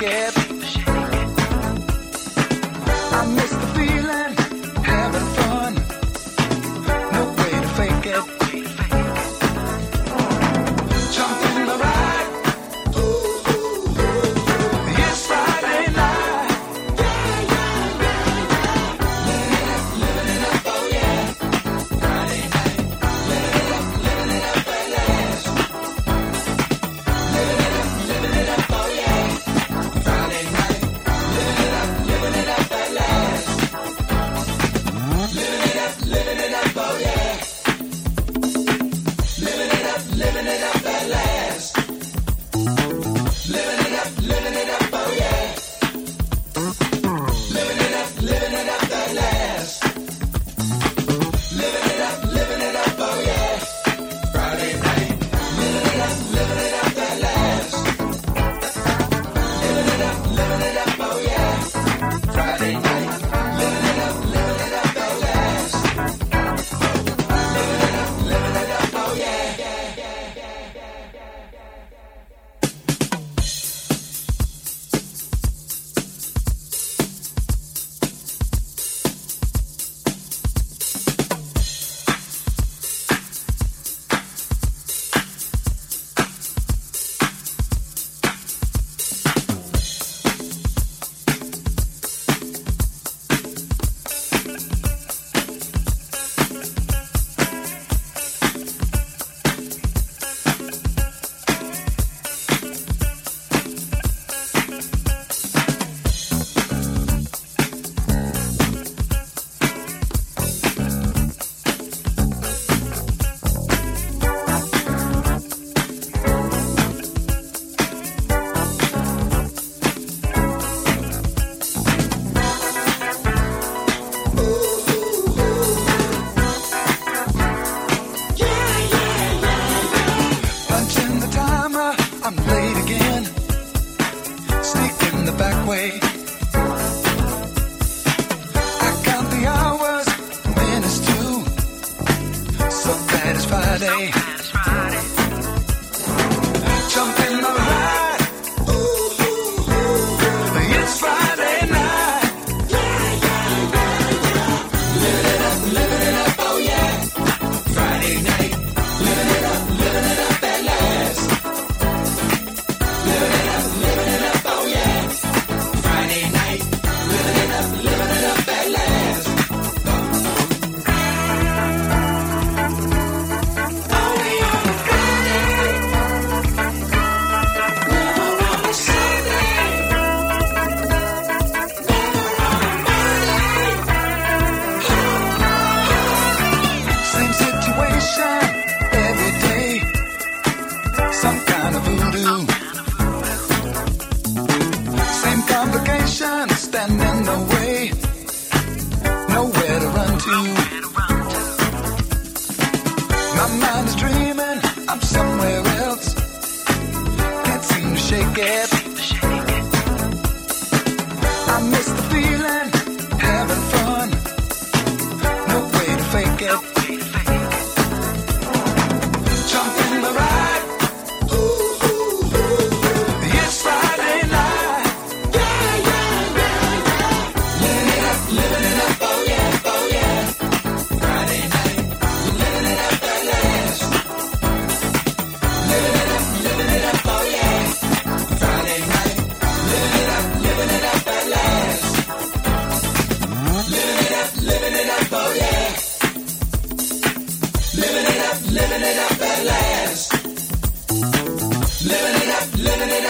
seem I'm living it up at last. Living it up, living it up.